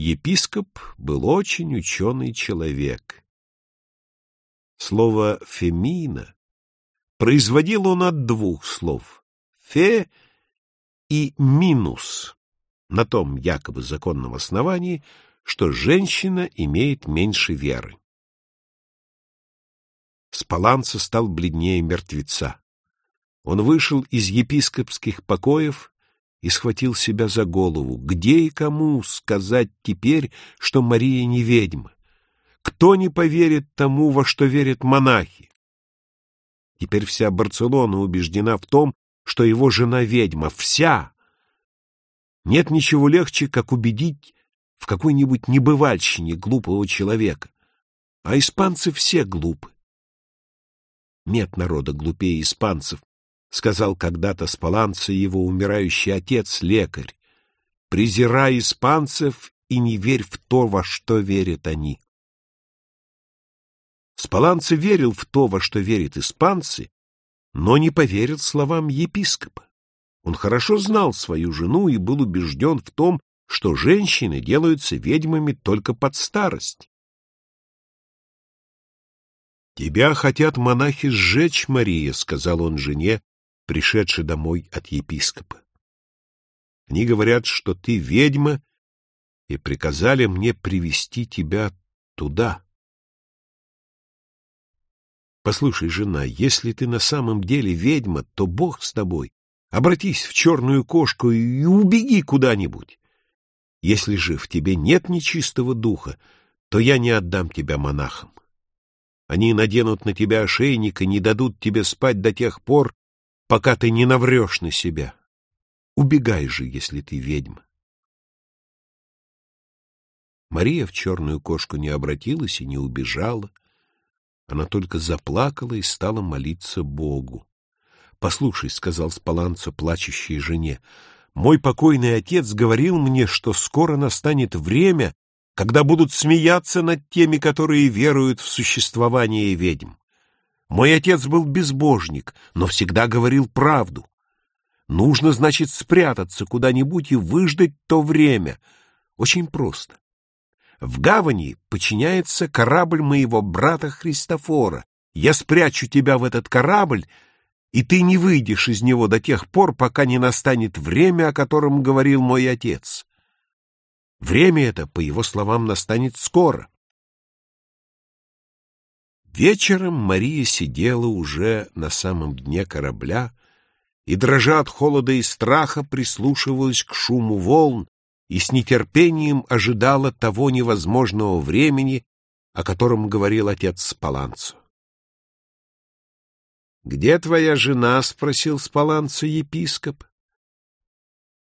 Епископ был очень ученый человек. Слово «фемина» производил он от двух слов «фе» и «минус» на том якобы законном основании, что женщина имеет меньше веры. Спаланца стал бледнее мертвеца. Он вышел из епископских покоев и схватил себя за голову. Где и кому сказать теперь, что Мария не ведьма? Кто не поверит тому, во что верят монахи? Теперь вся Барселона убеждена в том, что его жена ведьма. Вся! Нет ничего легче, как убедить в какой-нибудь небывальщине глупого человека. А испанцы все глупы. Нет народа глупее испанцев, сказал когда-то Спаланца его умирающий отец, лекарь. Презирай испанцев и не верь в то, во что верят они. Спаланца верил в то, во что верят испанцы, но не поверил словам епископа. Он хорошо знал свою жену и был убежден в том, что женщины делаются ведьмами только под старость. «Тебя хотят монахи сжечь, Мария», — сказал он жене, пришедшей домой от епископа. «Они говорят, что ты ведьма, и приказали мне привести тебя туда». «Послушай, жена, если ты на самом деле ведьма, то Бог с тобой. Обратись в черную кошку и убеги куда-нибудь. Если же в тебе нет нечистого духа, то я не отдам тебя монахам. Они наденут на тебя ошейник и не дадут тебе спать до тех пор, пока ты не наврешь на себя. Убегай же, если ты ведьма. Мария в черную кошку не обратилась и не убежала. Она только заплакала и стала молиться Богу. — Послушай, — сказал Спаланцо плачущей жене, — мой покойный отец говорил мне, что скоро настанет время, когда будут смеяться над теми, которые веруют в существование ведьм. Мой отец был безбожник, но всегда говорил правду. Нужно, значит, спрятаться куда-нибудь и выждать то время. Очень просто. В гавани подчиняется корабль моего брата Христофора. Я спрячу тебя в этот корабль, и ты не выйдешь из него до тех пор, пока не настанет время, о котором говорил мой отец. Время это, по его словам, настанет скоро. Вечером Мария сидела уже на самом дне корабля и, дрожа от холода и страха, прислушивалась к шуму волн и с нетерпением ожидала того невозможного времени, о котором говорил отец Спаланцо. «Где твоя жена?» — спросил Спаланцо епископ.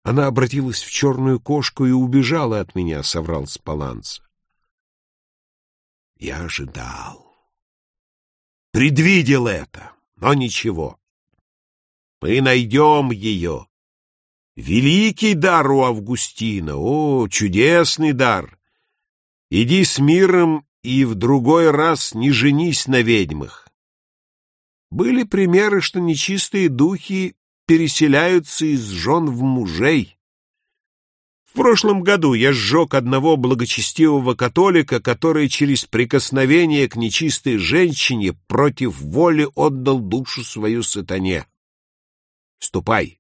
Она обратилась в черную кошку и убежала от меня, — соврал Спаланца. Я ожидал. Предвидел это, но ничего. Мы найдем ее. Великий дар у Августина, о, чудесный дар. Иди с миром и в другой раз не женись на ведьмах. Были примеры, что нечистые духи переселяются из жен в мужей. В прошлом году я сжег одного благочестивого католика, который через прикосновение к нечистой женщине против воли отдал душу свою сатане. Ступай,